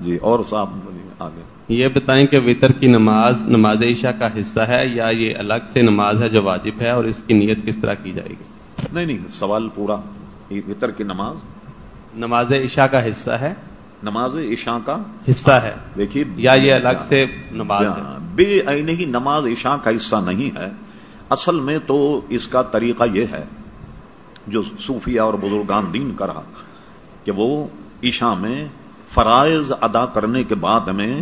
جی اور صاحب آگے۔ یہ بتائیں کہ وطر کی نماز نماز عشاء کا حصہ ہے یا یہ الگ سے نماز ہے جو واجب ہے اور اس کی نیت کس طرح کی جائے گی؟ نہیں نہیں سوال پورا۔ وطر کی نماز؟ نماز عشاء کا حصہ ہے؟ نماز عشاء کا حصہ ہے۔ دیکھیے یا یہ الگ سے نماز بے عینی نماز عشاء کا حصہ نہیں ہے۔ اصل میں تو اس کا طریقہ یہ ہے جو صوفیہ اور بزرگان دین کا رہا کہ وہ عشاء میں فرائض ادا کرنے کے بعد میں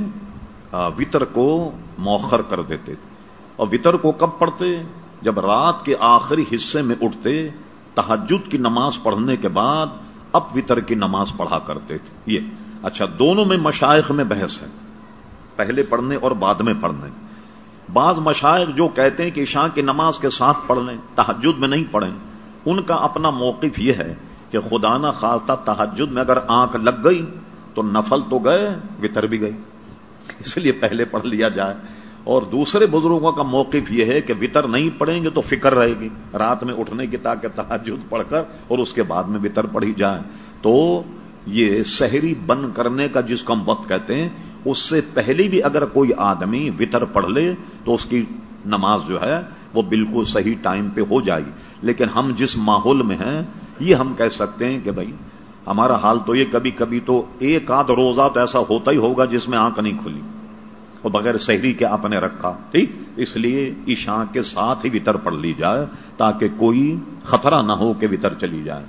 وطر کو موخر کر دیتے۔ تھے اور وطر کو کب پڑھتے؟ جب رات کے آخری حصے میں اٹھتے تحجد کی نماز پڑھنے کے بعد اب وطر کی نماز پڑھا کرتے تھے۔ یہ اچھا دونوں میں مشائق میں بحث ہے۔ پہلے پڑھنے اور بعد میں پڑھنے۔ بعض مشائق جو کہتے ہیں کہ عشاء کی نماز کے ساتھ پڑھ لیں تحجد میں نہیں پڑھیں، ان کا اپنا موقف یہ ہے کہ خدا نہ خاصہ تحجد میں اگر آنکھ لگ گئی تو نفل تو گئے وطر بھی گئی۔ اس لیے پہلے پڑھ لیا جائے۔ اور دوسرے بزرگوں کا موقف یہ ہے کہ وطر نہیں پڑھیں گے تو فکر رہے گی۔ رات میں اٹھنے کی تاکہ تحجد پڑھ کر اور اس کے بعد میں وطر پڑھی جائے تو یہ شہری بند کرنے کا جس کو ہم وقت کہتے ہیں، اس سے پہلے بھی اگر کوئی آدمی وطر پڑھ لے تو اس کی نماز جو ہے، وہ بالکل صحیح ٹائم پہ ہو جائے گی۔ لیکن ہم جس ماحول میں ہیں، یہ ہم کہہ سکتے ہیں کہ بھائی ہمارا حال تو یہ کبھی کبھی تو ایک آدھ روزہ تو ایسا ہوتا ہی ہوگا جس میں آنکھ نہیں کھلی۔ اور بغیر شہری کے آپ نے رکھا۔ ٹھیک؟ اس لیے عشاء کے ساتھ ہی وطر پڑھ لی جائے تاکہ کوئی خطرہ نہ ہو کہ وطر چلی جائے۔